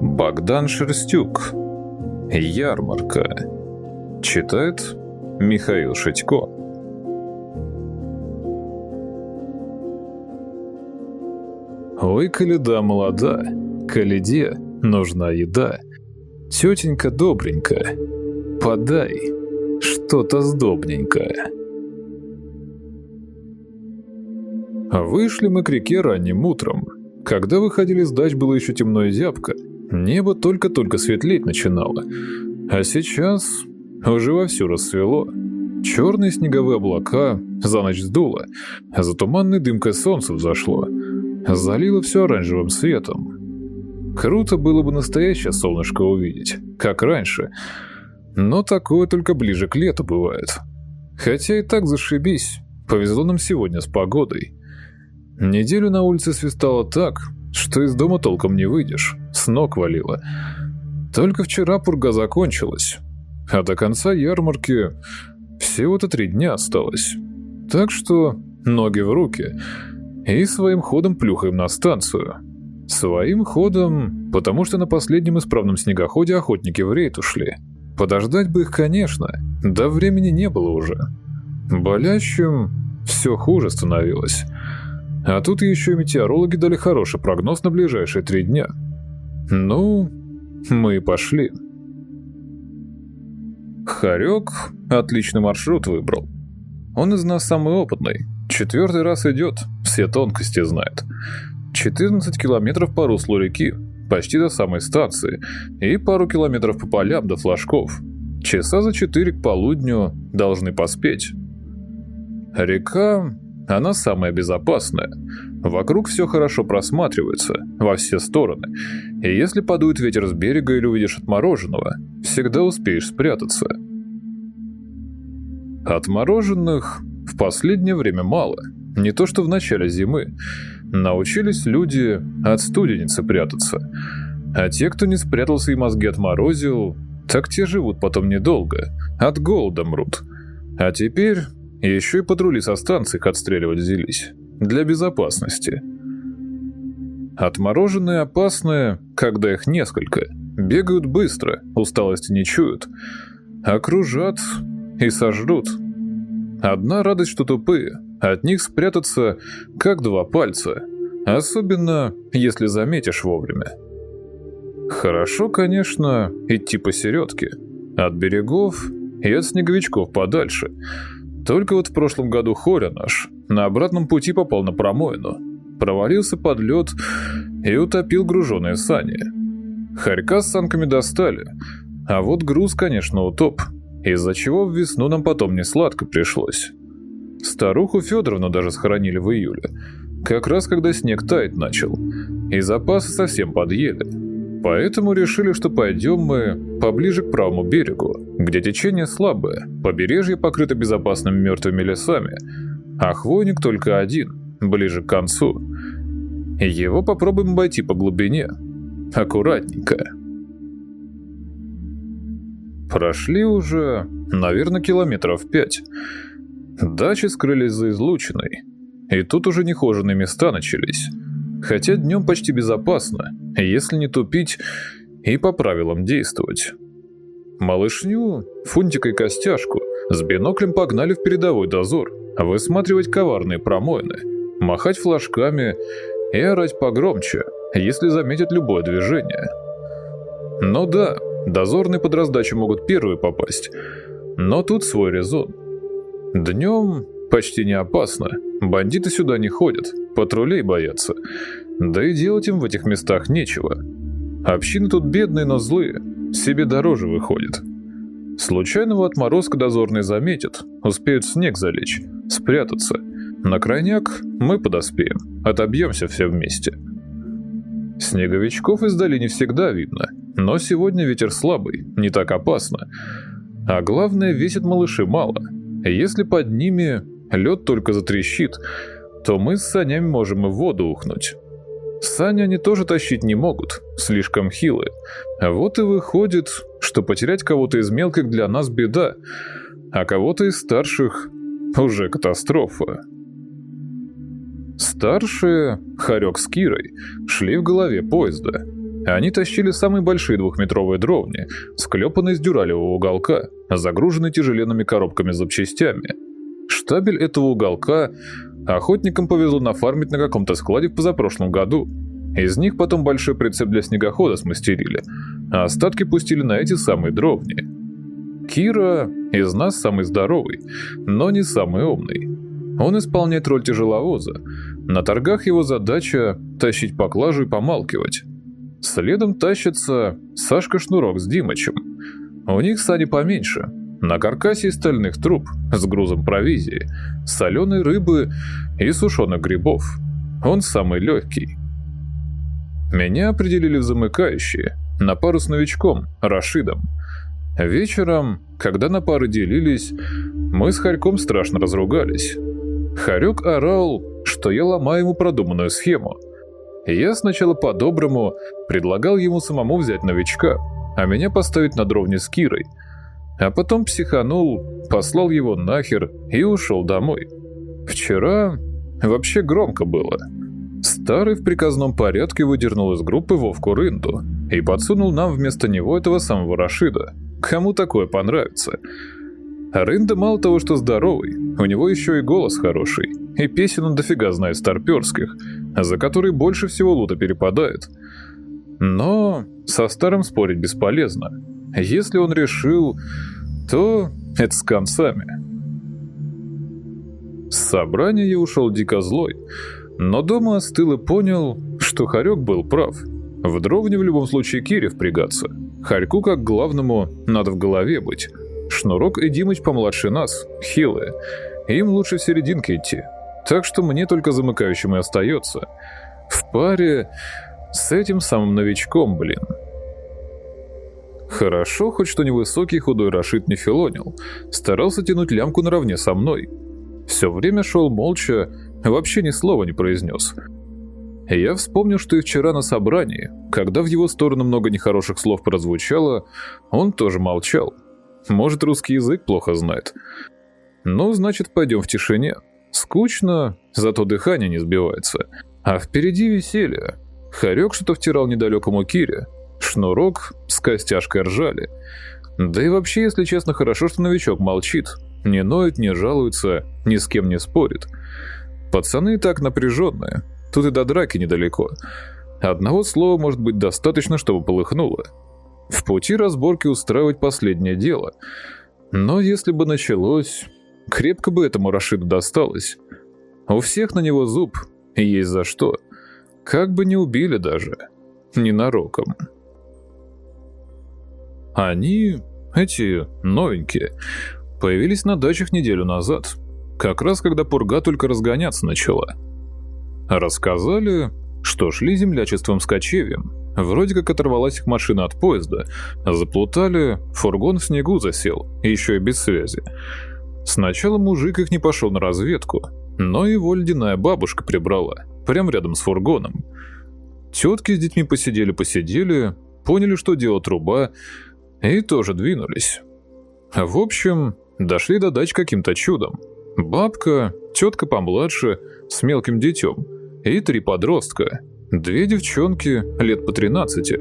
Богдан Шерстюк. Ярмарка. Читает Михаил Шитько. Ой, коляда молода, коляде нужна еда. Тетенька добренькая, подай что-то сдобненькое. Вышли мы к реке ранним утром. Когда выходили с дач, было еще темно и зябко. Небо только-только светлеть начинало. А сейчас уже вовсю рассвело. Черные снеговые облака за ночь сдуло, а за туманной дымкой солнце взошло. Залило все оранжевым светом. Круто было бы настоящее солнышко увидеть, как раньше. Но такое только ближе к лету бывает. Хотя и так зашибись, повезло нам сегодня с погодой. Неделю на улице свистало так, что из дома толком не выйдешь, с ног валило. Только вчера пурга закончилась, а до конца ярмарки всего-то три дня осталось. Так что ноги в руки и своим ходом плюхаем на станцию. Своим ходом, потому что на последнем исправном снегоходе охотники в рейд ушли. Подождать бы их, конечно, да времени не было уже. Болящим все хуже становилось. А тут еще и метеорологи дали хороший прогноз на ближайшие три дня. Ну, мы и пошли. Харек отличный маршрут выбрал. Он из нас самый опытный. Четвертый раз идет, все тонкости знает. 14 километров по руслу реки, почти до самой станции, и пару километров по полям до флажков. Часа за четыре к полудню должны поспеть. Река она самая безопасная. Вокруг все хорошо просматривается, во все стороны. И если подует ветер с берега или увидишь отмороженного, всегда успеешь спрятаться. Отмороженных в последнее время мало. Не то что в начале зимы. Научились люди от студеницы прятаться. А те, кто не спрятался и мозги отморозил, так те живут потом недолго. От голода мрут. А теперь еще и патрули со станции их отстреливать взялись. Для безопасности. Отмороженные опасные, когда их несколько. Бегают быстро, усталости не чуют. Окружат и сожрут. Одна радость, что тупые. От них спрятаться, как два пальца. Особенно, если заметишь вовремя. Хорошо, конечно, идти посередке. От берегов и от снеговичков подальше – только вот в прошлом году Хоря наш на обратном пути попал на промоину, провалился под лед и утопил груженные сани. Харька с санками достали, а вот груз, конечно, утоп, из-за чего в весну нам потом не сладко пришлось. Старуху Федоровну даже схоронили в июле, как раз когда снег таять начал, и запасы совсем подъели. Поэтому решили, что пойдем мы поближе к правому берегу, где течение слабое, побережье покрыто безопасными мертвыми лесами, а хвойник только один, ближе к концу. Его попробуем обойти по глубине, аккуратненько. Прошли уже, наверное, километров пять. Дачи скрылись за излучиной, и тут уже нехоженные места начались. Хотя днем почти безопасно, если не тупить и по правилам действовать. Малышню, Фунтика и Костяшку с биноклем погнали в передовой дозор, высматривать коварные промоины, махать флажками и орать погромче, если заметят любое движение. Ну да, дозорные под раздачу могут первые попасть, но тут свой резон. Днем почти не опасно, бандиты сюда не ходят, патрулей боятся. Да и делать им в этих местах нечего. Общины тут бедные, но злые, себе дороже выходит. Случайного отморозка дозорный заметит, успеют снег залечь, спрятаться. На крайняк мы подоспеем, отобьемся все вместе. Снеговичков издали не всегда видно, но сегодня ветер слабый, не так опасно. А главное, весит малыши мало. Если под ними лед только затрещит, то мы с санями можем и в воду ухнуть. Сани они тоже тащить не могут, слишком хилые. Вот и выходит, что потерять кого-то из мелких для нас беда, а кого-то из старших уже катастрофа. Старшие, Харек с Кирой, шли в голове поезда. Они тащили самые большие двухметровые дровни, склепанные из дюралевого уголка, загруженные тяжеленными коробками с запчастями. Штабель этого уголка охотникам повезло нафармить на каком-то складе в позапрошлом году. Из них потом большой прицеп для снегохода смастерили, а остатки пустили на эти самые дровни. Кира из нас самый здоровый, но не самый умный. Он исполняет роль тяжеловоза. На торгах его задача – тащить поклажу и помалкивать. Следом тащится Сашка Шнурок с Димычем. У них сани поменьше. На каркасе стальных труб, с грузом провизии, соленой рыбы и сушеных грибов. Он самый легкий. Меня определили в замыкающие, на пару с новичком, Рашидом. Вечером, когда на пары делились, мы с Харьком страшно разругались. Харек орал, что я ломаю ему продуманную схему. Я сначала по-доброму предлагал ему самому взять новичка, а меня поставить на дровни с Кирой. А потом психанул, послал его нахер и ушел домой. Вчера вообще громко было. Старый в приказном порядке выдернул из группы Вовку Рынду и подсунул нам вместо него этого самого Рашида. Кому такое понравится? Рында мало того, что здоровый, у него еще и голос хороший, и песен он дофига знает старперских, за которые больше всего лута перепадает. Но со старым спорить бесполезно. Если он решил, то это с концами. С собрания я ушел дико злой, но дома остыл и понял, что Харек был прав. В дровне в любом случае Кире впрягаться. Харьку как главному надо в голове быть. Шнурок и Димыч помладше нас, хилые. Им лучше в серединке идти. Так что мне только замыкающим и остается. В паре с этим самым новичком, блин. Хорошо, хоть что невысокий худой Рашид не филонил. Старался тянуть лямку наравне со мной. Все время шел молча, вообще ни слова не произнес. Я вспомнил, что и вчера на собрании, когда в его сторону много нехороших слов прозвучало, он тоже молчал. Может, русский язык плохо знает. Ну, значит, пойдем в тишине. Скучно, зато дыхание не сбивается. А впереди веселье. Харек что-то втирал недалекому Кире. Шнурок с костяшкой ржали. Да и вообще, если честно, хорошо, что новичок молчит. Не ноет, не жалуется, ни с кем не спорит. Пацаны и так напряженные. Тут и до драки недалеко. Одного слова может быть достаточно, чтобы полыхнуло. В пути разборки устраивать последнее дело. Но если бы началось, крепко бы этому Рашиду досталось. У всех на него зуб, и есть за что. Как бы не убили даже. Ненароком. Они, эти новенькие, появились на дачах неделю назад. Как раз когда пурга только разгоняться начала. Рассказали, что шли землячеством с кочевьем, Вроде как оторвалась их машина от поезда. Заплутали, фургон в снегу засел, еще и без связи. Сначала мужик их не пошел на разведку, но его ледяная бабушка прибрала, прямо рядом с фургоном. Тетки с детьми посидели-посидели, поняли, что дело труба, и тоже двинулись. В общем, дошли до дач каким-то чудом. Бабка, тетка помладше, с мелким детем, и три подростка — Две девчонки, лет по 13,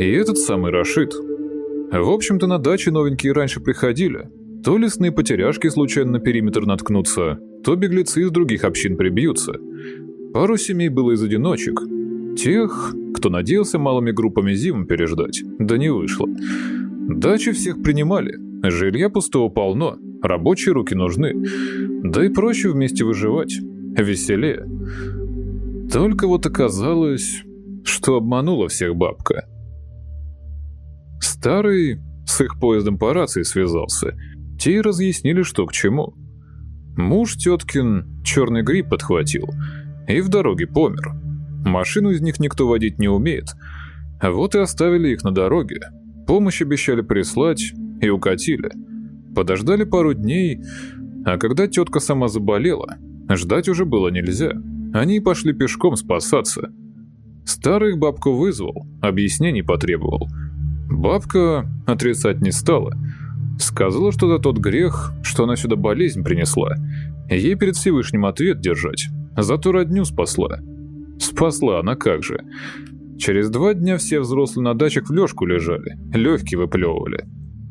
и этот самый Рашид. В общем-то, на даче новенькие раньше приходили. То лесные потеряшки случайно на периметр наткнутся, то беглецы из других общин прибьются. Пару семей было из одиночек. Тех, кто надеялся малыми группами зиму переждать, да не вышло. Дачи всех принимали, жилья пустого полно, рабочие руки нужны. Да и проще вместе выживать, веселее. Только вот оказалось, что обманула всех бабка. Старый с их поездом по рации связался. Те и разъяснили, что к чему. Муж теткин черный гриб подхватил и в дороге помер. Машину из них никто водить не умеет. Вот и оставили их на дороге. Помощь обещали прислать и укатили. Подождали пару дней, а когда тетка сама заболела, ждать уже было нельзя. Они пошли пешком спасаться. Старых бабку вызвал, объяснений потребовал. Бабка отрицать не стала. Сказала, что за тот грех, что она сюда болезнь принесла. Ей перед Всевышним ответ держать. Зато родню спасла. Спасла она как же. Через два дня все взрослые на дачах в лёжку лежали, легкие выплевывали.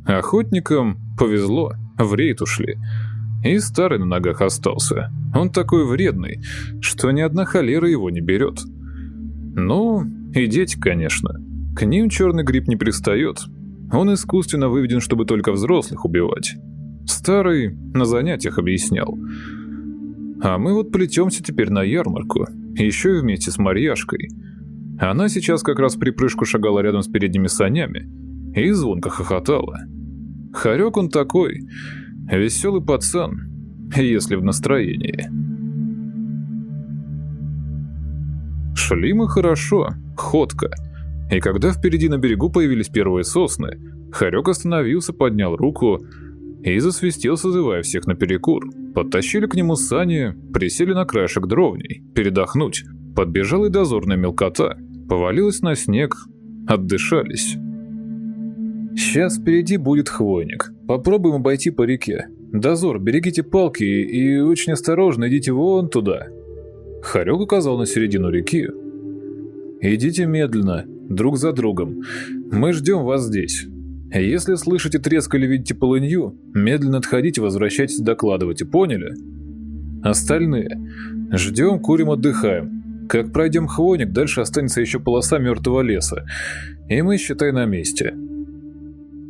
Охотникам повезло, в рейд ушли. И старый на ногах остался. Он такой вредный, что ни одна холера его не берет. Ну, и дети, конечно. К ним черный гриб не пристает. Он искусственно выведен, чтобы только взрослых убивать. Старый на занятиях объяснял. А мы вот плетемся теперь на ярмарку, еще и вместе с Марьяшкой. Она сейчас как раз при прыжку шагала рядом с передними санями и звонко хохотала. Харек он такой, веселый пацан, если в настроении. Шли мы хорошо, ходко. И когда впереди на берегу появились первые сосны, Харек остановился, поднял руку и засвистел, созывая всех на перекур. Подтащили к нему сани, присели на краешек дровней, передохнуть. Подбежала и дозорная мелкота, повалилась на снег, отдышались. «Сейчас впереди будет хвойник. Попробуем обойти по реке. Дозор, берегите палки и очень осторожно идите вон туда». Харек указал на середину реки. «Идите медленно, друг за другом. Мы ждем вас здесь. Если слышите треск или видите полынью, медленно отходите, возвращайтесь докладывайте, поняли? Остальные. Ждем, курим, отдыхаем. Как пройдем хвойник, дальше останется еще полоса мертвого леса. И мы, считай, на месте.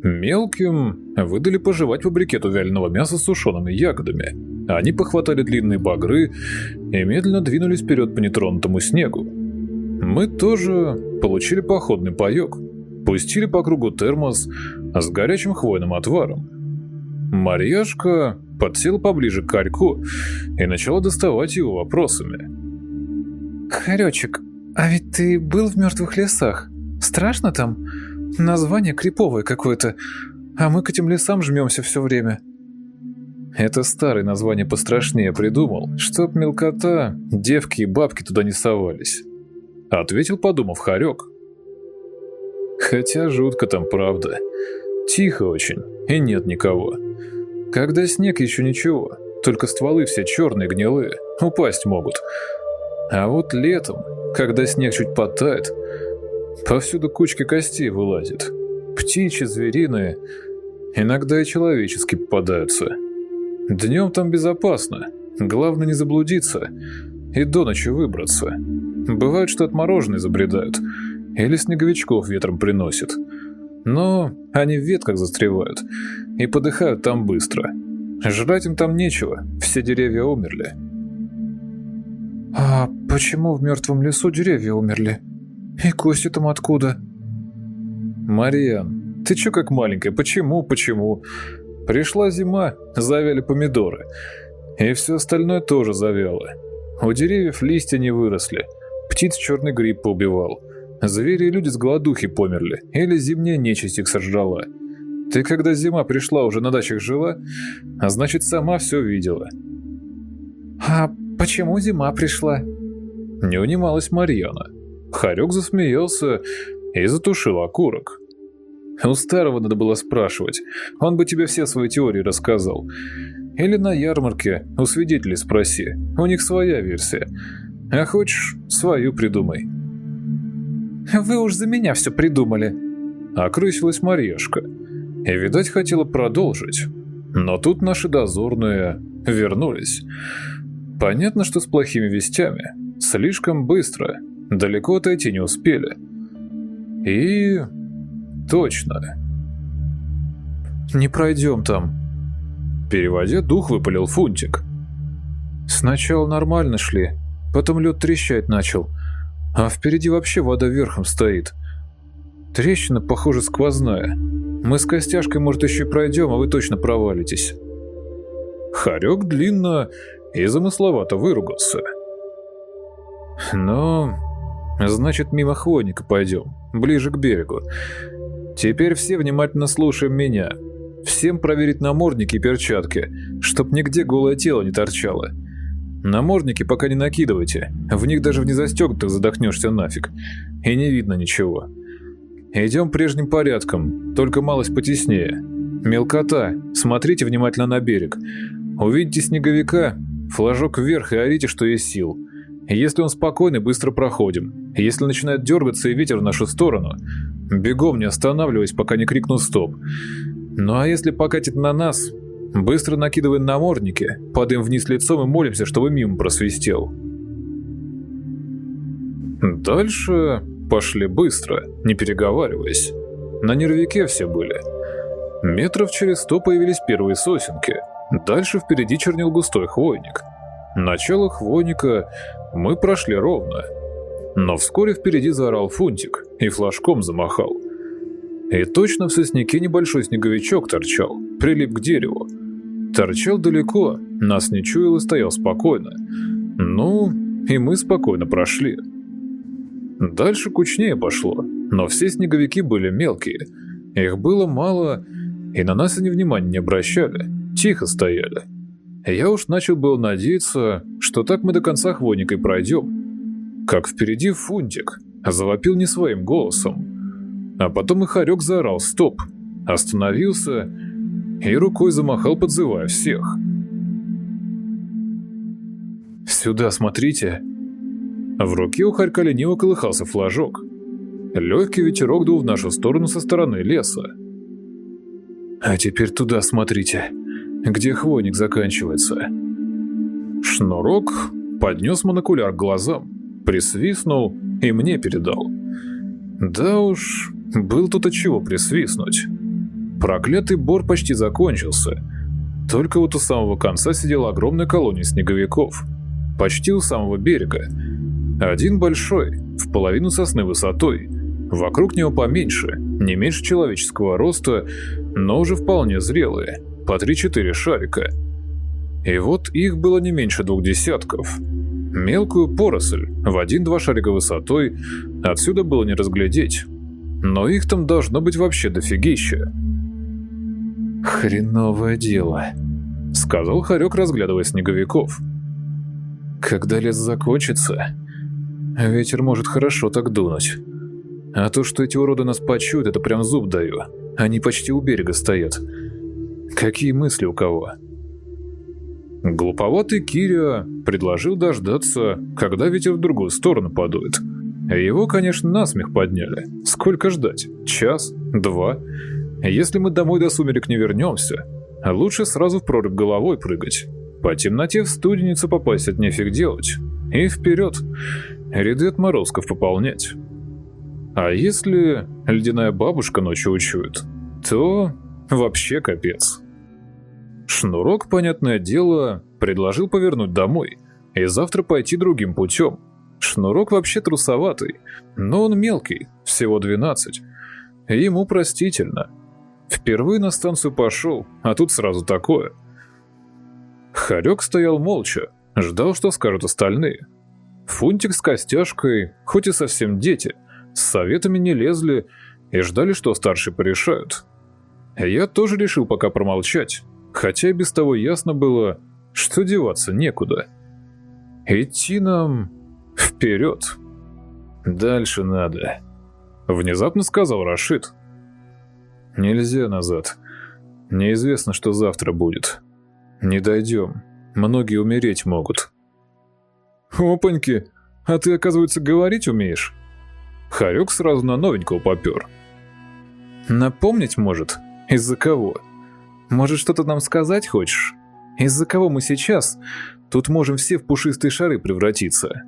Мелким выдали пожевать по брикету вяленого мяса с сушеными ягодами. Они похватали длинные багры и медленно двинулись вперед по нетронутому снегу. Мы тоже получили походный паёк. Пустили по кругу термос с горячим хвойным отваром. Марьяшка подсела поближе к Карьку и начала доставать его вопросами. «Харечек, а ведь ты был в мертвых лесах? Страшно там? Название криповое какое-то, а мы к этим лесам жмемся все время». Это старое название пострашнее придумал, чтоб мелкота, девки и бабки туда не совались. Ответил, подумав, Харек. Хотя жутко там, правда. Тихо очень, и нет никого. Когда снег еще ничего, только стволы все черные, гнилые, упасть могут. А вот летом, когда снег чуть подтает, повсюду кучки костей вылазят. Птичьи, звериные, иногда и человеческие попадаются. Днем там безопасно, главное не заблудиться и до ночи выбраться. Бывает, что отмороженные забредают – или снеговичков ветром приносит. Но они в ветках застревают и подыхают там быстро. Жрать им там нечего, все деревья умерли. «А почему в мертвом лесу деревья умерли? И кости там откуда?» «Мариан, ты чё как маленькая? Почему, почему? Пришла зима, завяли помидоры. И все остальное тоже завяло. У деревьев листья не выросли, птиц черный гриб поубивал». Звери и люди с голодухи померли, или зимняя нечисть их сожрала. Ты когда зима пришла, уже на дачах жила, а значит, сама все видела. А почему зима пришла? Не унималась Марьяна. Харек засмеялся и затушил окурок. У старого надо было спрашивать, он бы тебе все свои теории рассказал. Или на ярмарке у свидетелей спроси, у них своя версия. А хочешь, свою придумай. Вы уж за меня все придумали. Окрысилась Марьяшка. И, видать, хотела продолжить. Но тут наши дозорные вернулись. Понятно, что с плохими вестями. Слишком быстро. Далеко отойти не успели. И... Точно. Не пройдем там. Переводя дух, выпалил Фунтик. Сначала нормально шли, потом лед трещать начал — а впереди вообще вода верхом стоит. Трещина, похоже, сквозная. Мы с костяшкой, может, еще пройдем, а вы точно провалитесь. Харек длинно и замысловато выругался. Ну, значит, мимо хвойника пойдем, ближе к берегу. Теперь все внимательно слушаем меня. Всем проверить намордники и перчатки, чтоб нигде голое тело не торчало. Намордники пока не накидывайте, в них даже в незастегнутых задохнешься нафиг, и не видно ничего. Идем прежним порядком, только малость потеснее. Мелкота, смотрите внимательно на берег. Увидите снеговика, флажок вверх и орите, что есть сил. Если он спокойный, быстро проходим. Если начинает дергаться и ветер в нашу сторону, бегом не останавливаясь, пока не крикну «стоп». Ну а если покатит на нас, быстро накидываем намордники, падаем вниз лицом и молимся, чтобы мимо просвистел. Дальше пошли быстро, не переговариваясь. На нервике все были. Метров через сто появились первые сосенки. Дальше впереди чернил густой хвойник. Начало хвойника мы прошли ровно. Но вскоре впереди заорал фунтик и флажком замахал. И точно в сосняке небольшой снеговичок торчал, прилип к дереву. Торчал далеко, нас не чуял и стоял спокойно. Ну, и мы спокойно прошли. Дальше кучнее пошло, но все снеговики были мелкие. Их было мало, и на нас они внимания не обращали, тихо стояли. Я уж начал был надеяться, что так мы до конца хвойникой пройдем. Как впереди фунтик, завопил не своим голосом. А потом и хорек заорал «Стоп!», остановился и рукой замахал, подзывая всех. «Сюда смотрите!» В руке у хорька лениво колыхался флажок. Легкий ветерок дул в нашу сторону со стороны леса. «А теперь туда смотрите!» где хвойник заканчивается. Шнурок поднес монокуляр к глазам, присвистнул и мне передал. Да уж, был тут от чего присвистнуть. Проклятый бор почти закончился. Только вот у самого конца сидела огромная колония снеговиков. Почти у самого берега. Один большой, в половину сосны высотой. Вокруг него поменьше, не меньше человеческого роста, но уже вполне зрелые по 3-4 шарика. И вот их было не меньше двух десятков. Мелкую поросль в один-два шарика высотой отсюда было не разглядеть. Но их там должно быть вообще дофигища. «Хреновое дело», — сказал Харек, разглядывая снеговиков. «Когда лес закончится, ветер может хорошо так дунуть. А то, что эти уроды нас почуют, это прям зуб даю. Они почти у берега стоят. Какие мысли у кого? Глуповатый Киря предложил дождаться, когда ветер в другую сторону подует. Его, конечно, насмех подняли. Сколько ждать? Час? Два? Если мы домой до сумерек не вернемся, лучше сразу в прорыв головой прыгать. По темноте в студеницу попасть от нефиг делать. И вперед. Ряды отморозков пополнять. А если ледяная бабушка ночью учует, то вообще капец. Шнурок, понятное дело, предложил повернуть домой и завтра пойти другим путем. Шнурок вообще трусоватый, но он мелкий, всего 12. Ему простительно. Впервые на станцию пошел, а тут сразу такое. Харек стоял молча, ждал, что скажут остальные. Фунтик с костяшкой, хоть и совсем дети, с советами не лезли и ждали, что старшие порешают. Я тоже решил пока промолчать, хотя без того ясно было, что деваться некуда. Идти нам вперед. Дальше надо. Внезапно сказал Рашид. Нельзя назад. Неизвестно, что завтра будет. Не дойдем. Многие умереть могут. Опаньки, а ты, оказывается, говорить умеешь? Харек сразу на новенького попер. Напомнить может? Из-за кого? Может, что-то нам сказать хочешь? Из-за кого мы сейчас тут можем все в пушистые шары превратиться?»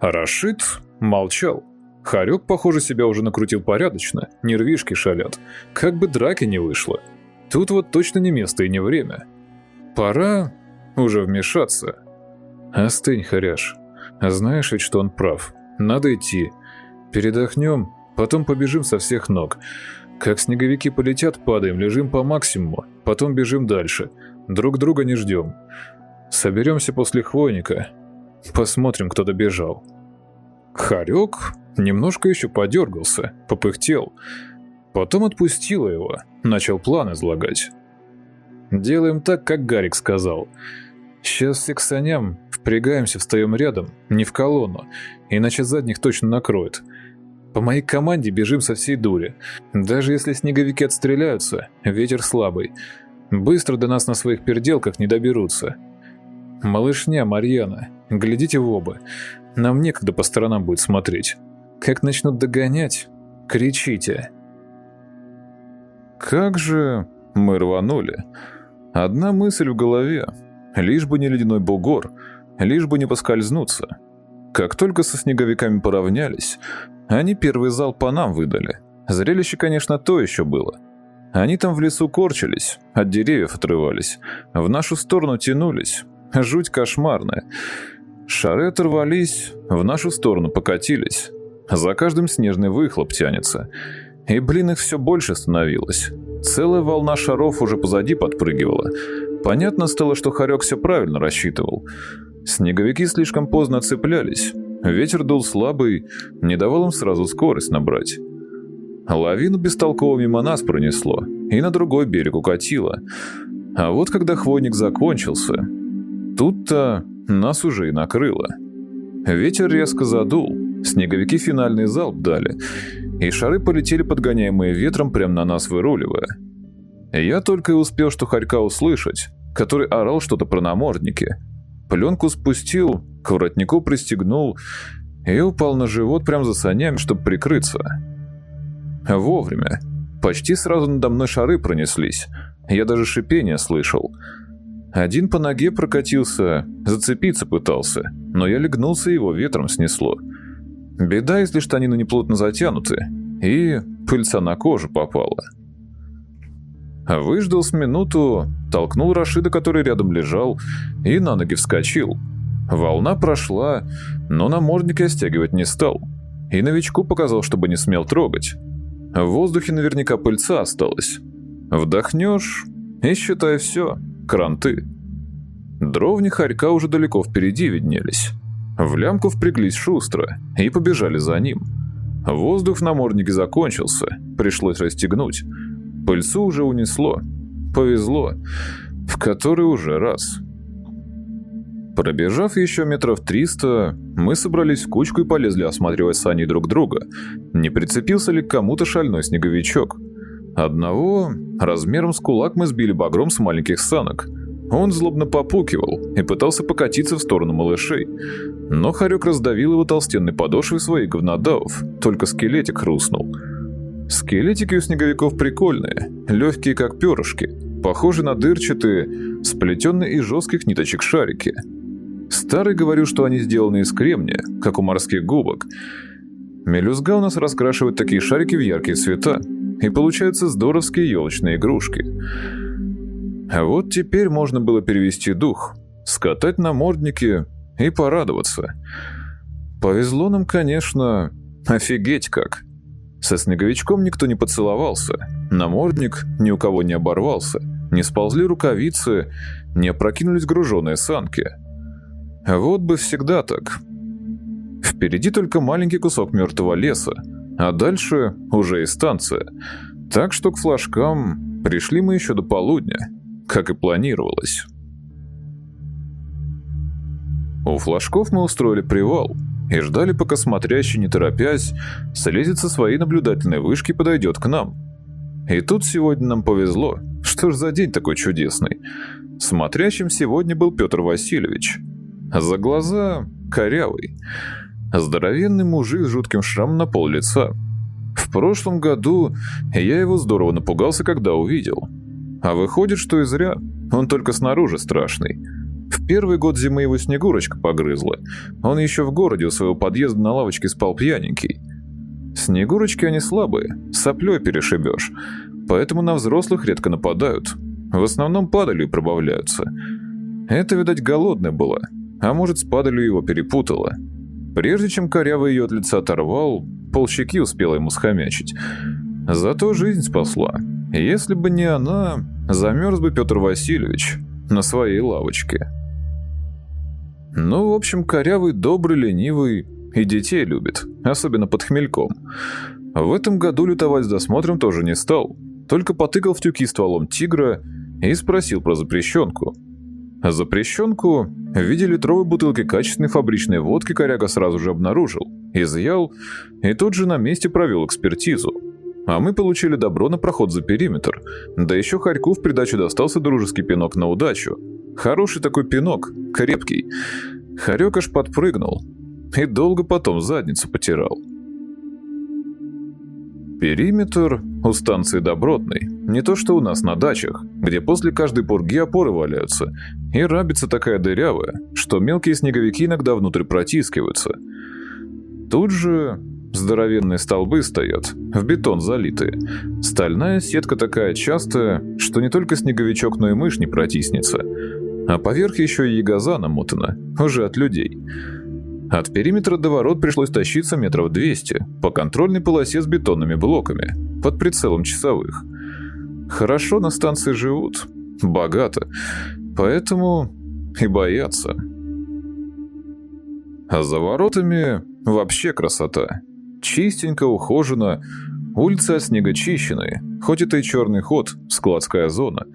Рашид молчал. Харек, похоже, себя уже накрутил порядочно, нервишки шалят. Как бы драки не вышло. Тут вот точно не место и не время. Пора уже вмешаться. Остынь, Харяш. Знаешь ведь, что он прав. Надо идти. Передохнем, потом побежим со всех ног. Как снеговики полетят, падаем, лежим по максимуму, потом бежим дальше. Друг друга не ждем. Соберемся после хвойника. Посмотрим, кто добежал. Харек немножко еще подергался, попыхтел. Потом отпустила его, начал план излагать. Делаем так, как Гарик сказал. Сейчас все к саням, впрягаемся, встаем рядом, не в колонну, иначе задних точно накроет. По моей команде бежим со всей дури. Даже если снеговики отстреляются, ветер слабый. Быстро до нас на своих переделках не доберутся. «Малышня Марьяна, глядите в оба. Нам некогда по сторонам будет смотреть. Как начнут догонять, кричите». Как же мы рванули. Одна мысль в голове. Лишь бы не ледяной бугор, лишь бы не поскользнуться. Как только со снеговиками поравнялись, они первый зал по нам выдали. Зрелище, конечно, то еще было. Они там в лесу корчились, от деревьев отрывались, в нашу сторону тянулись. Жуть кошмарная. Шары оторвались, в нашу сторону покатились. За каждым снежный выхлоп тянется. И, блин, их все больше становилось. Целая волна шаров уже позади подпрыгивала. Понятно стало, что Харек все правильно рассчитывал. Снеговики слишком поздно цеплялись. Ветер дул слабый, не давал им сразу скорость набрать. Лавину бестолково мимо нас пронесло и на другой берег укатило. А вот когда хвойник закончился, тут-то нас уже и накрыло. Ветер резко задул, снеговики финальный залп дали, и шары полетели подгоняемые ветром прямо на нас выруливая. Я только и успел что Харька услышать, который орал что-то про намордники. Пленку спустил, к воротнику пристегнул и упал на живот прямо за санями, чтобы прикрыться. Вовремя. Почти сразу надо мной шары пронеслись. Я даже шипение слышал. Один по ноге прокатился, зацепиться пытался, но я легнулся, и его ветром снесло. Беда, если штанины неплотно затянуты, и пыльца на кожу попала. Выждал с минуту, толкнул Рашида, который рядом лежал, и на ноги вскочил. Волна прошла, но намордник я стягивать не стал. И новичку показал, чтобы не смел трогать. В воздухе наверняка пыльца осталась. Вдохнешь, и считай все, кранты. Дровни хорька уже далеко впереди виднелись. В лямку впряглись шустро и побежали за ним. Воздух в наморднике закончился, пришлось расстегнуть. Пыльцу уже унесло. Повезло. В который уже раз. Пробежав еще метров триста, мы собрались в кучку и полезли осматривать сани друг друга. Не прицепился ли к кому-то шальной снеговичок? Одного размером с кулак мы сбили багром с маленьких санок. Он злобно попукивал и пытался покатиться в сторону малышей. Но Харек раздавил его толстенной подошвой своих говнодавов, только скелетик хрустнул. Скелетики у снеговиков прикольные, легкие как перышки, похожи на дырчатые, сплетенные из жестких ниточек шарики – Старый говорю, что они сделаны из кремния, как у морских губок. Мелюзга у нас раскрашивает такие шарики в яркие цвета, и получаются здоровские елочные игрушки. А вот теперь можно было перевести дух, скатать на морднике и порадоваться. Повезло нам, конечно, офигеть как. Со снеговичком никто не поцеловался, намордник ни у кого не оборвался, не сползли рукавицы, не опрокинулись груженые санки — вот бы всегда так. Впереди только маленький кусок мертвого леса, а дальше уже и станция. Так что к флажкам пришли мы еще до полудня, как и планировалось. У флажков мы устроили привал и ждали, пока смотрящий, не торопясь, слезет со своей наблюдательной вышки и подойдет к нам. И тут сегодня нам повезло. Что ж за день такой чудесный? Смотрящим сегодня был Петр Васильевич – за глаза корявый. Здоровенный мужик с жутким шрамом на пол лица. В прошлом году я его здорово напугался, когда увидел. А выходит, что и зря. Он только снаружи страшный. В первый год зимы его Снегурочка погрызла. Он еще в городе у своего подъезда на лавочке спал пьяненький. Снегурочки они слабые, соплей перешибешь. Поэтому на взрослых редко нападают. В основном падали и пробавляются. Это, видать, голодная была а может, с падалью его перепутала. Прежде чем коряво ее от лица оторвал, полщеки успела ему схомячить. Зато жизнь спасла. Если бы не она, замерз бы Петр Васильевич на своей лавочке. Ну, в общем, корявый, добрый, ленивый и детей любит, особенно под хмельком. В этом году лютовать с досмотром тоже не стал, только потыкал в тюки стволом тигра и спросил про запрещенку – Запрещенку в виде литровой бутылки качественной фабричной водки коряга сразу же обнаружил, изъял и тут же на месте провел экспертизу. А мы получили добро на проход за периметр. Да еще Харьку в придачу достался дружеский пинок на удачу. Хороший такой пинок, крепкий. Харек аж подпрыгнул. И долго потом задницу потирал. Периметр у станции Добротный. Не то что у нас на дачах, где после каждой пурги опоры валяются. И рабица такая дырявая, что мелкие снеговики иногда внутрь протискиваются. Тут же здоровенные столбы стоят, в бетон залитые. Стальная сетка такая частая, что не только снеговичок, но и мышь не протиснется. А поверх еще и ягоза намотана, уже от людей. От периметра до ворот пришлось тащиться метров 200 по контрольной полосе с бетонными блоками, под прицелом часовых. Хорошо на станции живут, богато, поэтому и боятся. А за воротами вообще красота. Чистенько, ухожено, улицы от снега чищены, хоть это и черный ход, складская зона.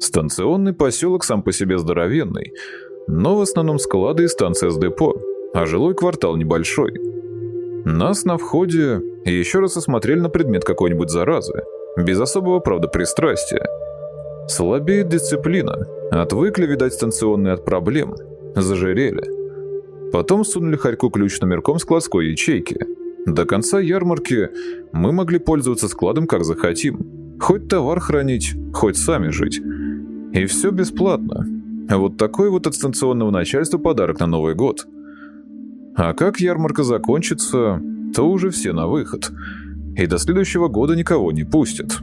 Станционный поселок сам по себе здоровенный, но в основном склады и станция с депо – а жилой квартал небольшой. Нас на входе еще раз осмотрели на предмет какой-нибудь заразы, без особого, правда, пристрастия. Слабеет дисциплина, отвыкли, видать, станционные от проблем, зажирели. Потом сунули Харьку ключ номерком складской ячейки. До конца ярмарки мы могли пользоваться складом как захотим. Хоть товар хранить, хоть сами жить. И все бесплатно. Вот такой вот от станционного начальства подарок на Новый год – а как ярмарка закончится, то уже все на выход. И до следующего года никого не пустят.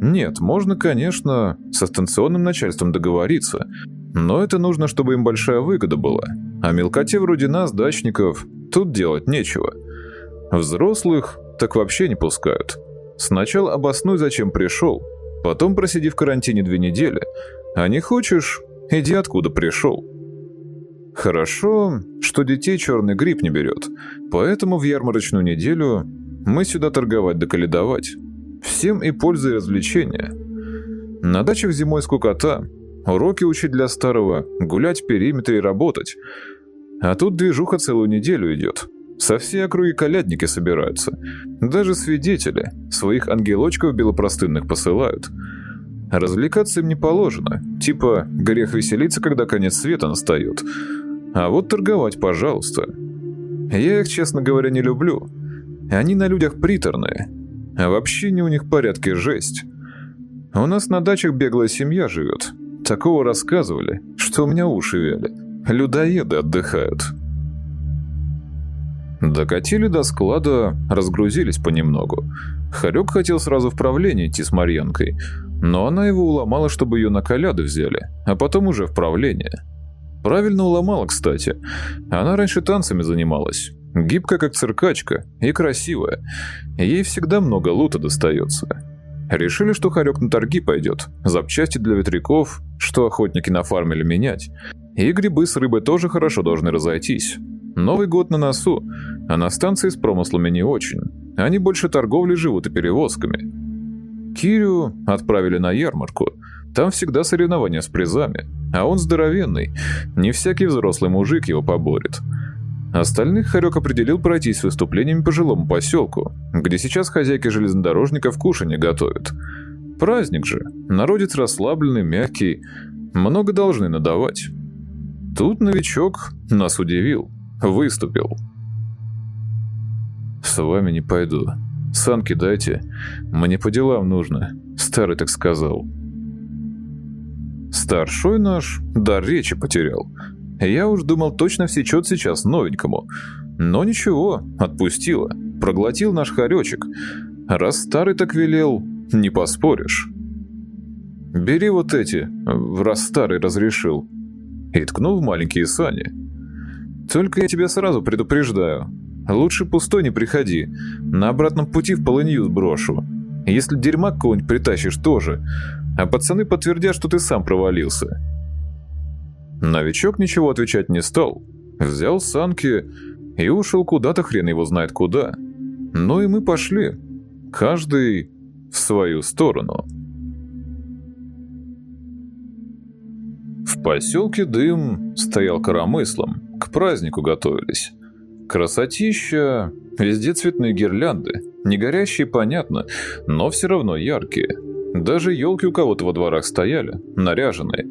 Нет, можно, конечно, со станционным начальством договориться, но это нужно, чтобы им большая выгода была. А мелкоте вроде нас, дачников, тут делать нечего. Взрослых так вообще не пускают. Сначала обоснуй, зачем пришел, потом просиди в карантине две недели, а не хочешь, иди откуда пришел. Хорошо, что детей черный грипп не берет, поэтому в ярмарочную неделю мы сюда торговать да каледовать. Всем и польза и развлечения. На дачах зимой скукота, уроки учить для старого, гулять в периметре и работать. А тут движуха целую неделю идет. Со всей округи колядники собираются. Даже свидетели своих ангелочков белопростынных посылают. Развлекаться им не положено. Типа, грех веселиться, когда конец света настает. А вот торговать, пожалуйста. Я их, честно говоря, не люблю. Они на людях приторные. А вообще не у них порядки жесть. У нас на дачах беглая семья живет. Такого рассказывали, что у меня уши вяли. Людоеды отдыхают. Докатили до склада, разгрузились понемногу. Харек хотел сразу в правление идти с Марьянкой, но она его уломала, чтобы ее на коляды взяли, а потом уже в правление. Правильно уломала, кстати. Она раньше танцами занималась. Гибкая, как циркачка, и красивая. Ей всегда много лута достается. Решили, что Харек на торги пойдет. Запчасти для ветряков, что охотники нафармили менять. И грибы с рыбой тоже хорошо должны разойтись. Новый год на носу, а на станции с промыслами не очень. Они больше торговли живут и перевозками. Кирю отправили на ярмарку. Там всегда соревнования с призами. А он здоровенный, не всякий взрослый мужик его поборет. Остальных Харек определил пройтись с выступлениями по жилому поселку, где сейчас хозяйки железнодорожников кушанье готовят. Праздник же, народец расслабленный, мягкий, много должны надавать. Тут новичок нас удивил, выступил. «С вами не пойду. Санки дайте. Мне по делам нужно», — старый так сказал. Старшой наш дар речи потерял. Я уж думал, точно всечет сейчас новенькому. Но ничего, отпустила. Проглотил наш хоречек. Раз старый так велел, не поспоришь. Бери вот эти, раз старый разрешил. И ткнул в маленькие сани. Только я тебя сразу предупреждаю. Лучше пустой не приходи. На обратном пути в полынью сброшу. Если дерьма какого-нибудь притащишь тоже, а пацаны подтвердят, что ты сам провалился. Новичок ничего отвечать не стал. Взял санки и ушел куда-то хрен его знает куда. Ну и мы пошли. Каждый в свою сторону. В поселке дым стоял коромыслом. К празднику готовились. Красотища, везде цветные гирлянды, не горящие, понятно, но все равно яркие. Даже елки у кого-то во дворах стояли, наряженные,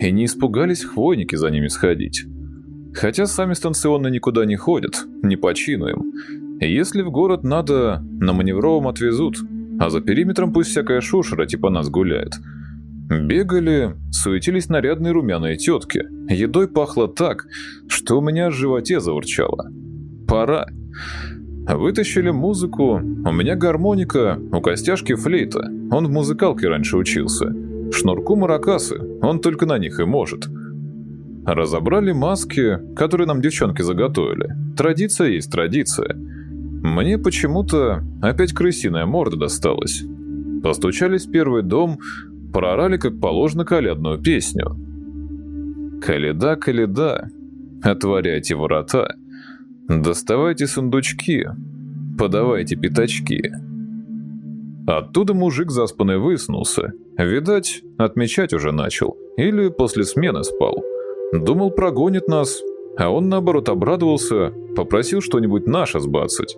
и не испугались хвойники за ними сходить. Хотя сами станционно никуда не ходят, не по им. Если в город надо, на маневровом отвезут, а за периметром пусть всякая шушера типа нас гуляет. Бегали, суетились нарядные румяные тетки. Едой пахло так, что у меня в животе заурчало. Пора. Вытащили музыку, у меня гармоника, у Костяшки флейта. Он в музыкалке раньше учился. Шнурку маракасы, он только на них и может. Разобрали маски, которые нам девчонки заготовили. Традиция есть традиция. Мне почему-то опять крысиная морда досталась. Постучались в первый дом, проорали как положено колядную песню. «Каледа, каледа, отворяйте ворота, доставайте сундучки, подавайте пятачки». Оттуда мужик заспанный выснулся. Видать, отмечать уже начал. Или после смены спал. Думал, прогонит нас, а он, наоборот, обрадовался, попросил что-нибудь наше сбацать.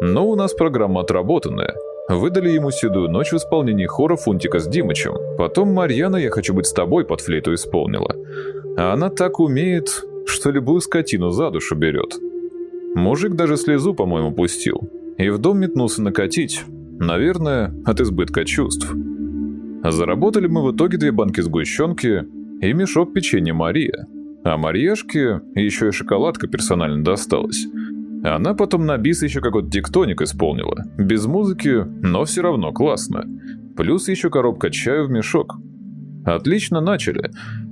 Но у нас программа отработанная. Выдали ему седую ночь в исполнении хора Фунтика с Димычем. Потом Марьяна «Я хочу быть с тобой» под флейту исполнила. А она так умеет, что любую скотину за душу берет. Мужик даже слезу, по-моему, пустил. И в дом метнулся накатить. Наверное, от избытка чувств. Заработали мы в итоге две банки сгущенки и мешок печенья Мария. А Марьяшке еще и шоколадка персонально досталась. Она потом на бис еще какой-то диктоник исполнила. Без музыки, но все равно классно. Плюс еще коробка чаю в мешок. Отлично начали.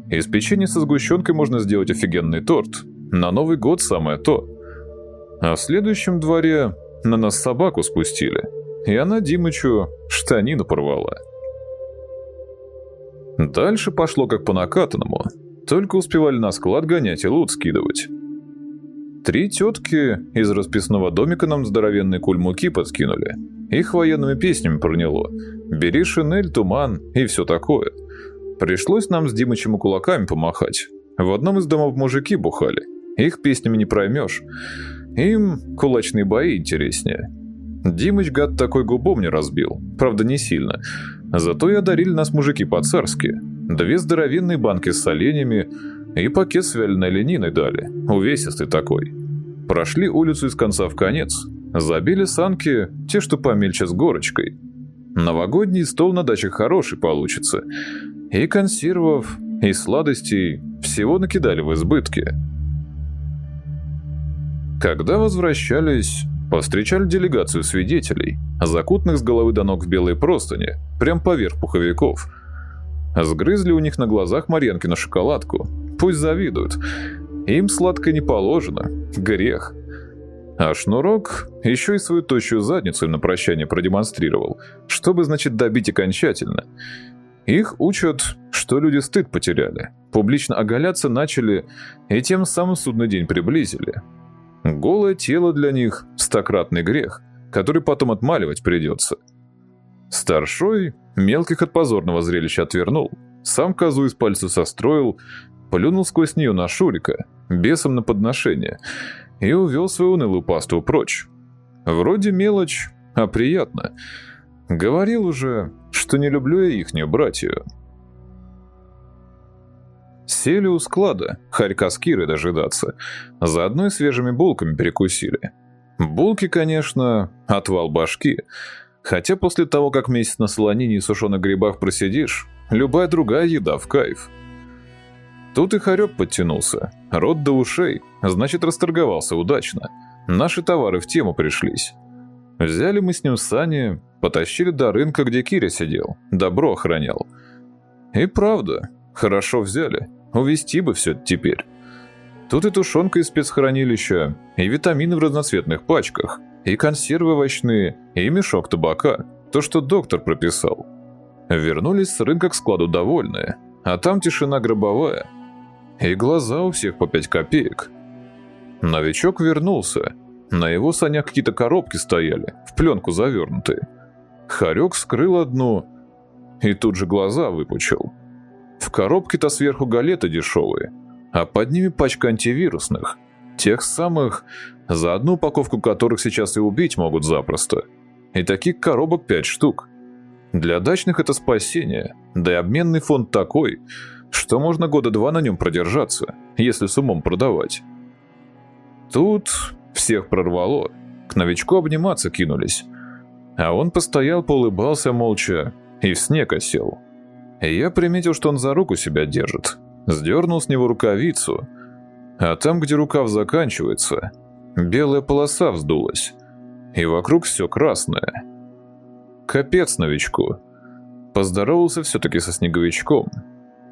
Из печенья со сгущенкой можно сделать офигенный торт. На Новый год самое то. А в следующем дворе на нас собаку спустили. И она Димычу штанину порвала. Дальше пошло как по накатанному. Только успевали на склад гонять и лут скидывать. Три тетки из расписного домика нам здоровенный куль муки подкинули. Их военными песнями проняло. «Бери шинель, туман» и все такое. Пришлось нам с Димычем и кулаками помахать. В одном из домов мужики бухали. Их песнями не проймешь. Им кулачные бои интереснее. Димыч, гад, такой губом не разбил. Правда, не сильно. Зато и одарили нас мужики по-царски. Две здоровенные банки с соленьями и пакет с вяленой лениной дали, увесистый такой. Прошли улицу из конца в конец, забили санки, те, что помельче с горочкой. Новогодний стол на даче хороший получится. И консервов, и сладостей всего накидали в избытке. Когда возвращались, повстречали делегацию свидетелей, закутных с головы до ног в белые простыни, прям поверх пуховиков. Сгрызли у них на глазах Марьянкину шоколадку, Пусть завидуют. Им сладко не положено. Грех. А Шнурок еще и свою тощую задницу на прощание продемонстрировал, чтобы, значит, добить окончательно. Их учат, что люди стыд потеряли, публично оголяться начали и тем самым судный день приблизили. Голое тело для них – стократный грех, который потом отмаливать придется. Старшой мелких от позорного зрелища отвернул, сам козу из пальца состроил, плюнул сквозь нее на Шурика, бесом на подношение, и увел свою унылую пасту прочь. Вроде мелочь, а приятно. Говорил уже, что не люблю я ихнюю братью. Сели у склада, хорька с Кирой дожидаться. Заодно и свежими булками перекусили. Булки, конечно, отвал башки. Хотя после того, как месяц на солонине и сушеных грибах просидишь, любая другая еда в кайф. Тут и Харек подтянулся. Рот до ушей, значит, расторговался удачно. Наши товары в тему пришлись. Взяли мы с ним сани, потащили до рынка, где Киря сидел, добро охранял. И правда, хорошо взяли, увести бы все теперь. Тут и тушенка из спецхранилища, и витамины в разноцветных пачках, и консервы овощные, и мешок табака, то, что доктор прописал. Вернулись с рынка к складу довольные, а там тишина гробовая – и глаза у всех по пять копеек. Новичок вернулся. На его санях какие-то коробки стояли, в пленку завернутые. Харек скрыл одну и тут же глаза выпучил. В коробке-то сверху галеты дешевые, а под ними пачка антивирусных. Тех самых, за одну упаковку которых сейчас и убить могут запросто. И таких коробок пять штук. Для дачных это спасение, да и обменный фонд такой, что можно года два на нем продержаться, если с умом продавать. Тут всех прорвало, к новичку обниматься кинулись. А он постоял, поулыбался молча и в снег осел. Я приметил, что он за руку себя держит. Сдернул с него рукавицу, а там, где рукав заканчивается, белая полоса вздулась, и вокруг все красное. Капец новичку. Поздоровался все-таки со снеговичком.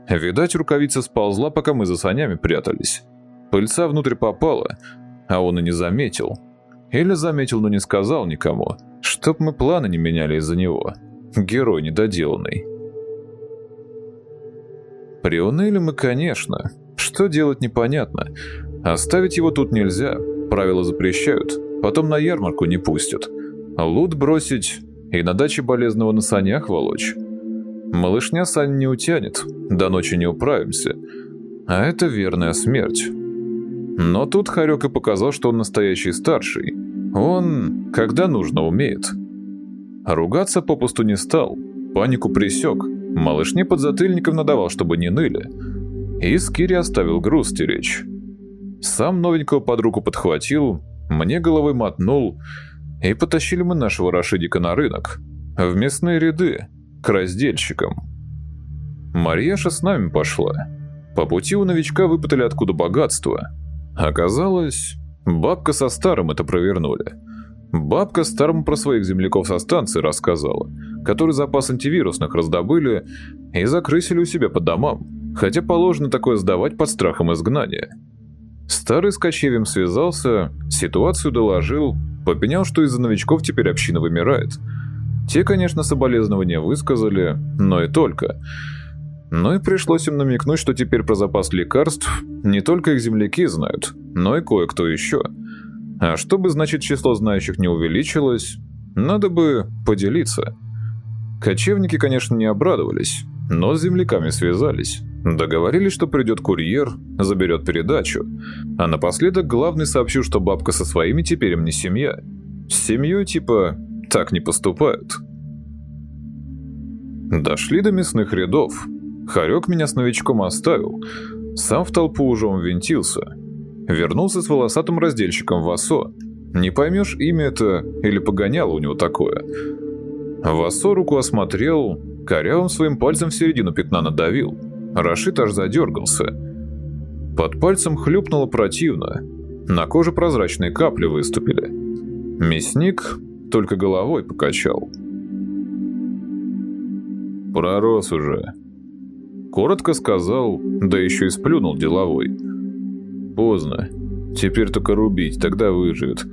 Видать, рукавица сползла, пока мы за санями прятались. Пыльца внутрь попала, а он и не заметил. Или заметил, но не сказал никому, чтоб мы планы не меняли из-за него. Герой недоделанный. Приуныли мы, конечно. Что делать непонятно. Оставить его тут нельзя, правила запрещают. Потом на ярмарку не пустят. Лут бросить и на даче болезного на санях волочь. Малышня сань не утянет, до ночи не управимся. А это верная смерть. Но тут Харек и показал, что он настоящий старший. Он, когда нужно, умеет. Ругаться попусту не стал, панику присек, малышне подзатыльников надавал, чтобы не ныли. И Скири оставил груз стеречь. Сам новенького под руку подхватил, мне головой мотнул, и потащили мы нашего Рашидика на рынок, в местные ряды, к раздельщикам. Марьяша с нами пошла. По пути у новичка выпытали откуда богатство – Оказалось, бабка со старым это провернули. Бабка старому про своих земляков со станции рассказала, которые запас антивирусных раздобыли и закрысили у себя по домам, хотя положено такое сдавать под страхом изгнания. Старый с кочевьем связался, ситуацию доложил, попенял, что из-за новичков теперь община вымирает. Те, конечно, соболезнования высказали, но и только – ну и пришлось им намекнуть, что теперь про запас лекарств не только их земляки знают, но и кое-кто еще. А чтобы, значит, число знающих не увеличилось, надо бы поделиться. Кочевники, конечно, не обрадовались, но с земляками связались. Договорились, что придет курьер, заберет передачу. А напоследок главный сообщил, что бабка со своими теперь им не семья. С семьей, типа, так не поступают. Дошли до мясных рядов, Харек меня с новичком оставил. Сам в толпу уже он винтился. Вернулся с волосатым раздельщиком в ОСО. Не поймешь, имя это или погоняло у него такое. В ОСО руку осмотрел, корявым своим пальцем в середину пятна надавил. Рашид аж задергался. Под пальцем хлюпнуло противно. На коже прозрачные капли выступили. Мясник только головой покачал. «Пророс уже», Коротко сказал, да еще и сплюнул деловой. Поздно. Теперь только рубить, тогда выживет.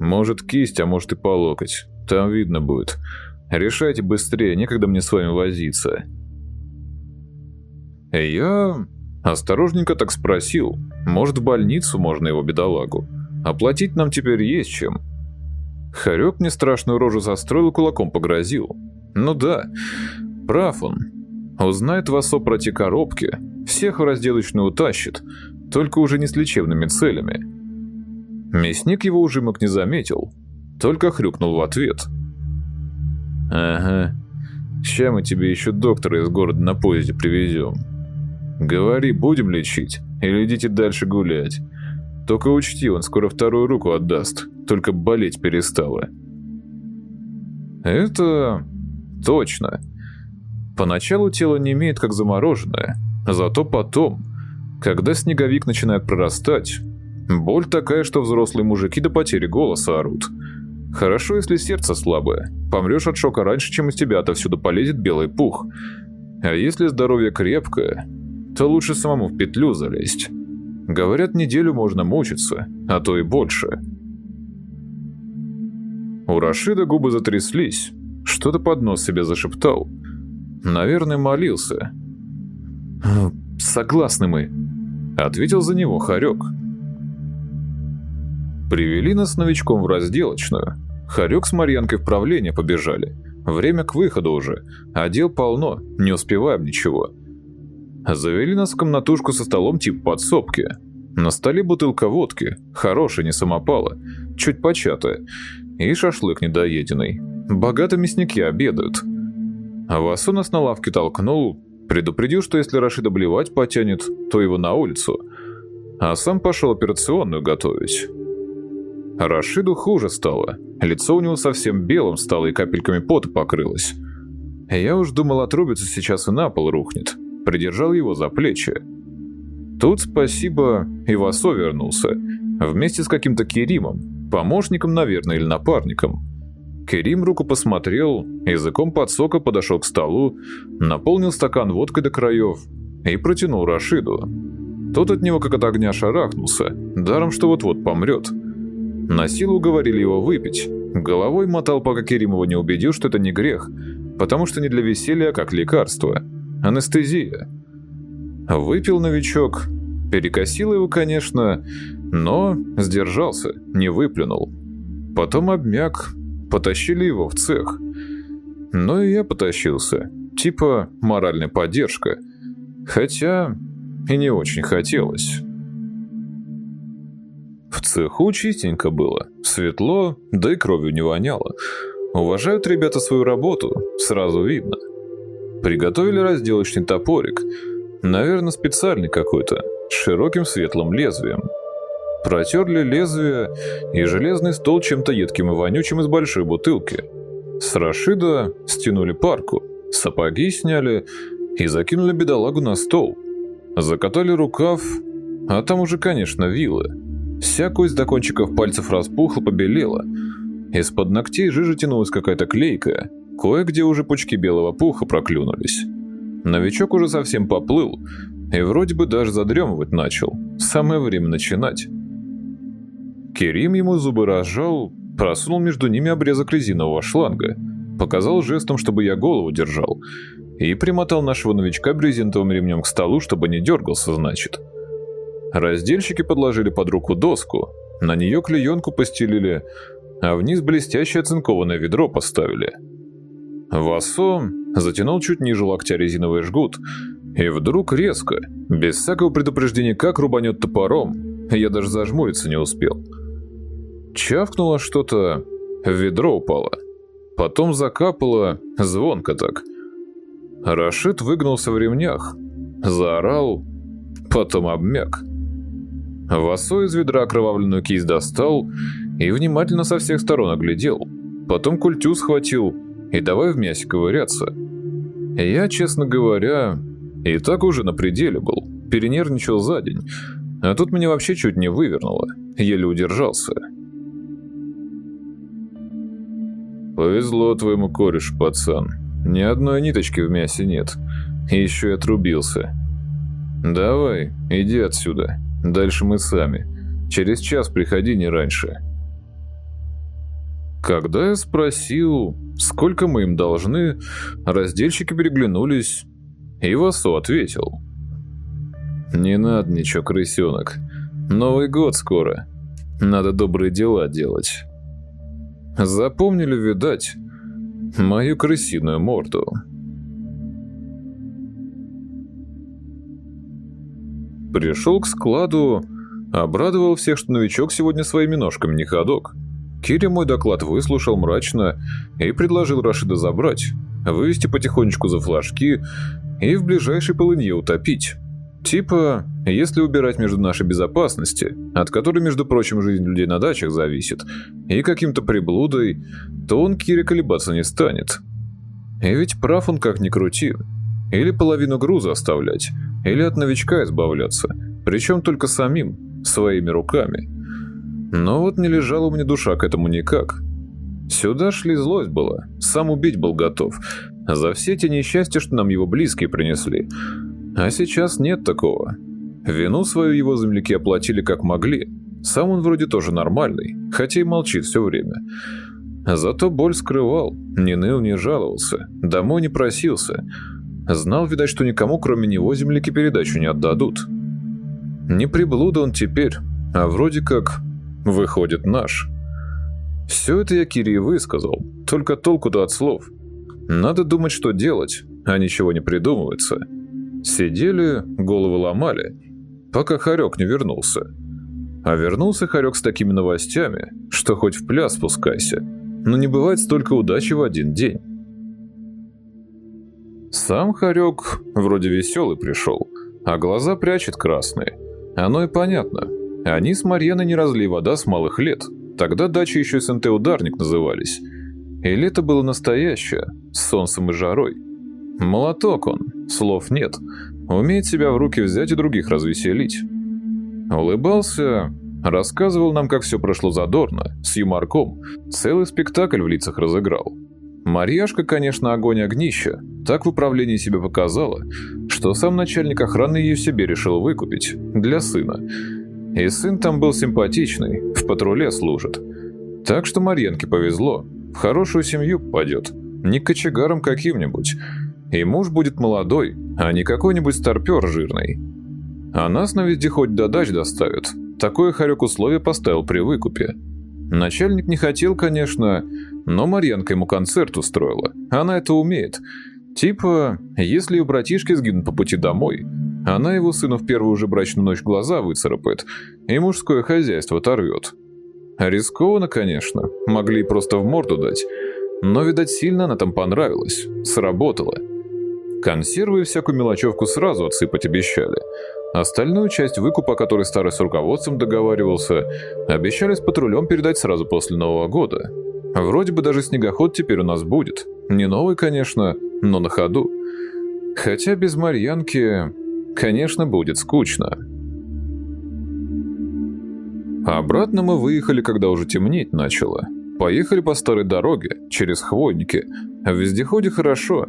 Может кисть, а может и по локоть. Там видно будет. Решайте быстрее, некогда мне с вами возиться. Я осторожненько так спросил. Может, в больницу можно его бедолагу? Оплатить нам теперь есть чем. Харек мне страшную рожу застроил и кулаком погрозил. Ну да, прав он. Узнает Васо про те коробки, всех в разделочную утащит, только уже не с лечебными целями. Мясник его ужимок не заметил, только хрюкнул в ответ. «Ага, ща мы тебе еще доктора из города на поезде привезем. Говори, будем лечить или идите дальше гулять. Только учти, он скоро вторую руку отдаст, только болеть перестала». «Это... точно». Поначалу тело не имеет как замороженное, зато потом, когда снеговик начинает прорастать, боль такая, что взрослые мужики до потери голоса орут. Хорошо, если сердце слабое, помрешь от шока раньше, чем из тебя отовсюду полезет белый пух. А если здоровье крепкое, то лучше самому в петлю залезть. Говорят, неделю можно мучиться, а то и больше. У Рашида губы затряслись, что-то под нос себе зашептал – Наверное, молился. «Согласны мы», — ответил за него Харек. Привели нас новичком в разделочную. Харек с Марьянкой в правление побежали. Время к выходу уже, а дел полно, не успеваем ничего. Завели нас в комнатушку со столом типа подсобки. На столе бутылка водки, хорошая, не самопала, чуть початая, и шашлык недоеденный. Богато мясники обедают. Васу нас на лавке толкнул, предупредил, что если Рашида блевать потянет, то его на улицу, а сам пошел операционную готовить. Рашиду хуже стало, лицо у него совсем белым стало и капельками пота покрылось. Я уж думал, отрубится сейчас и на пол рухнет. Придержал его за плечи. Тут, спасибо, и Васо вернулся. Вместе с каким-то Керимом. Помощником, наверное, или напарником. Керим руку посмотрел, языком подсока подошел к столу, наполнил стакан водкой до краев и протянул Рашиду. Тот от него как от огня шарахнулся, даром что вот-вот помрет. На силу говорили его выпить. Головой мотал, пока Керим его не убедил, что это не грех, потому что не для веселья, а как лекарство. Анестезия. Выпил новичок. Перекосил его, конечно, но сдержался, не выплюнул. Потом обмяк, потащили его в цех. Но и я потащился. Типа моральная поддержка. Хотя и не очень хотелось. В цеху чистенько было, светло, да и кровью не воняло. Уважают ребята свою работу, сразу видно. Приготовили разделочный топорик, наверное, специальный какой-то, с широким светлым лезвием. Протерли лезвие и железный стол чем-то едким и вонючим из большой бутылки. С Рашида стянули парку, сапоги сняли и закинули бедолагу на стол. Закатали рукав, а там уже, конечно, вилы. Вся кость до кончиков пальцев распухла, побелела. Из-под ногтей жижа тянулась какая-то клейкая, кое-где уже пучки белого пуха проклюнулись. Новичок уже совсем поплыл, и вроде бы даже задремывать начал. Самое время начинать. Керим ему зубы разжал, просунул между ними обрезок резинового шланга, показал жестом, чтобы я голову держал, и примотал нашего новичка брезентовым ремнем к столу, чтобы не дергался, значит. Раздельщики подложили под руку доску, на нее клеенку постелили, а вниз блестящее оцинкованное ведро поставили. Васо затянул чуть ниже локтя резиновый жгут, и вдруг резко, без всякого предупреждения, как рубанет топором, я даже зажмуриться не успел. Чавкнуло что-то, ведро упало. Потом закапало, звонко так. Рашид выгнулся в ремнях, заорал, потом обмяк. Васо из ведра окровавленную кисть достал и внимательно со всех сторон оглядел. Потом культю схватил и давай в мясе ковыряться. Я, честно говоря, и так уже на пределе был, перенервничал за день, а тут меня вообще чуть не вывернуло, еле удержался. «Повезло твоему корешу, пацан. Ни одной ниточки в мясе нет. И еще и отрубился. Давай, иди отсюда. Дальше мы сами. Через час приходи не раньше». Когда я спросил, сколько мы им должны, раздельщики переглянулись, и Васо ответил. «Не надо ничего, крысенок. Новый год скоро. Надо добрые дела делать». Запомнили, видать, мою крысиную морду. Пришел к складу, обрадовал всех, что новичок сегодня своими ножками не ходок. Кири мой доклад выслушал мрачно и предложил Рашида забрать, вывести потихонечку за флажки и в ближайшей полынье утопить. Типа, если убирать между нашей безопасности, от которой, между прочим, жизнь людей на дачах зависит, и каким-то приблудой, то он Кире колебаться не станет. И ведь прав он как ни крути. Или половину груза оставлять, или от новичка избавляться, причем только самим, своими руками. Но вот не лежала у меня душа к этому никак. Сюда шли злость была, сам убить был готов, за все те несчастья, что нам его близкие принесли. А сейчас нет такого. Вину свою его земляки оплатили как могли. Сам он вроде тоже нормальный, хотя и молчит все время. Зато боль скрывал, не ныл, не жаловался, домой не просился. Знал, видать, что никому, кроме него, земляки передачу не отдадут. Не приблуда он теперь, а вроде как Выходит, наш. Все это я Кире высказал, только толку-то от слов. Надо думать, что делать, а ничего не придумывается. Сидели, головы ломали. пока Харек не вернулся. А вернулся Харек с такими новостями, что хоть в пляс спускайся. Но не бывает столько удачи в один день. Сам Харек вроде веселый пришел, а глаза прячет красные. Оно и понятно. Они с Марьяной не разли вода с малых лет. Тогда дачи еще СНТ-ударник назывались. И лето было настоящее, с солнцем и жарой. Молоток он, слов нет. Умеет себя в руки взять и других развеселить. Улыбался, рассказывал нам, как все прошло задорно, с юморком, целый спектакль в лицах разыграл. Марьяшка, конечно, огонь огнища, так в управлении себя показала, что сам начальник охраны ее себе решил выкупить, для сына. И сын там был симпатичный, в патруле служит. Так что Марьянке повезло, в хорошую семью попадет, не кочегаром каким-нибудь. И муж будет молодой, а не какой-нибудь старпер жирный. А нас на вездеход до дач доставят. Такое Харек условие поставил при выкупе. Начальник не хотел, конечно, но Марьянка ему концерт устроила. Она это умеет. Типа, если у братишки сгинут по пути домой, она его сыну в первую же брачную ночь глаза выцарапает и мужское хозяйство оторвет. Рискованно, конечно, могли просто в морду дать, но, видать, сильно она там понравилась, сработала. Консервы и всякую мелочевку сразу отсыпать обещали. Остальную часть выкупа, который старый с руководством договаривался, обещали с патрулем передать сразу после Нового года. Вроде бы даже снегоход теперь у нас будет. Не новый, конечно, но на ходу. Хотя без Марьянки, конечно, будет скучно. Обратно мы выехали, когда уже темнеть начало. Поехали по старой дороге, через хвойники. В вездеходе хорошо.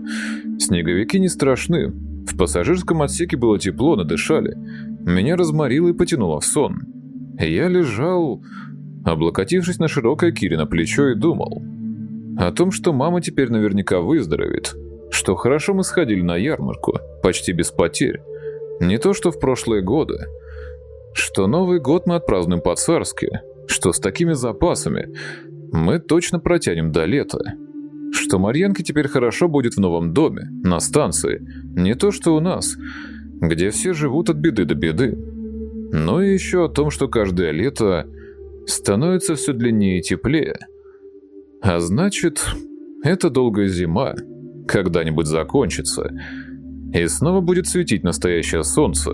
Снеговики не страшны. В пассажирском отсеке было тепло, надышали. Меня разморило и потянуло в сон. Я лежал, облокотившись на широкое Кирино плечо и думал. О том, что мама теперь наверняка выздоровеет. Что хорошо мы сходили на ярмарку, почти без потерь. Не то, что в прошлые годы. Что Новый год мы отпразднуем по-царски. Что с такими запасами мы точно протянем до лета. Что Марьянке теперь хорошо будет в новом доме, на станции. Не то, что у нас, где все живут от беды до беды. Но и еще о том, что каждое лето становится все длиннее и теплее. А значит, эта долгая зима когда-нибудь закончится, и снова будет светить настоящее солнце.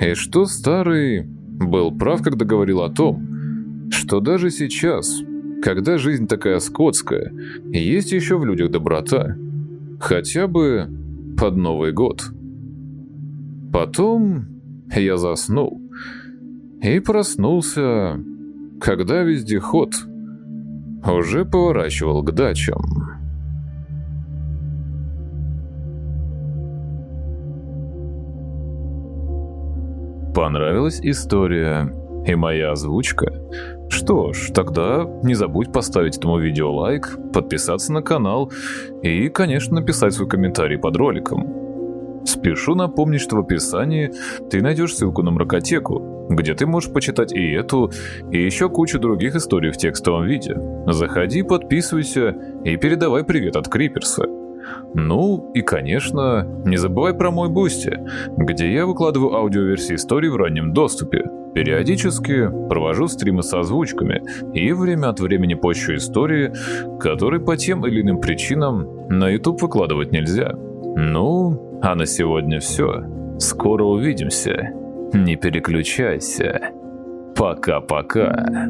И что старый был прав, когда говорил о том, что даже сейчас когда жизнь такая скотская, есть еще в людях доброта. Хотя бы под Новый год. Потом я заснул. И проснулся, когда вездеход уже поворачивал к дачам. Понравилась история и моя озвучка? Что ж, тогда не забудь поставить этому видео лайк, подписаться на канал и, конечно, написать свой комментарий под роликом. Спешу напомнить, что в описании ты найдешь ссылку на мракотеку, где ты можешь почитать и эту, и еще кучу других историй в текстовом виде. Заходи, подписывайся и передавай привет от Криперса. Ну и, конечно, не забывай про мой Boosty, где я выкладываю аудиоверсии историй в раннем доступе. Периодически провожу стримы с озвучками и время от времени пощу истории, которые по тем или иным причинам на YouTube выкладывать нельзя. Ну, а на сегодня все. Скоро увидимся. Не переключайся. Пока-пока.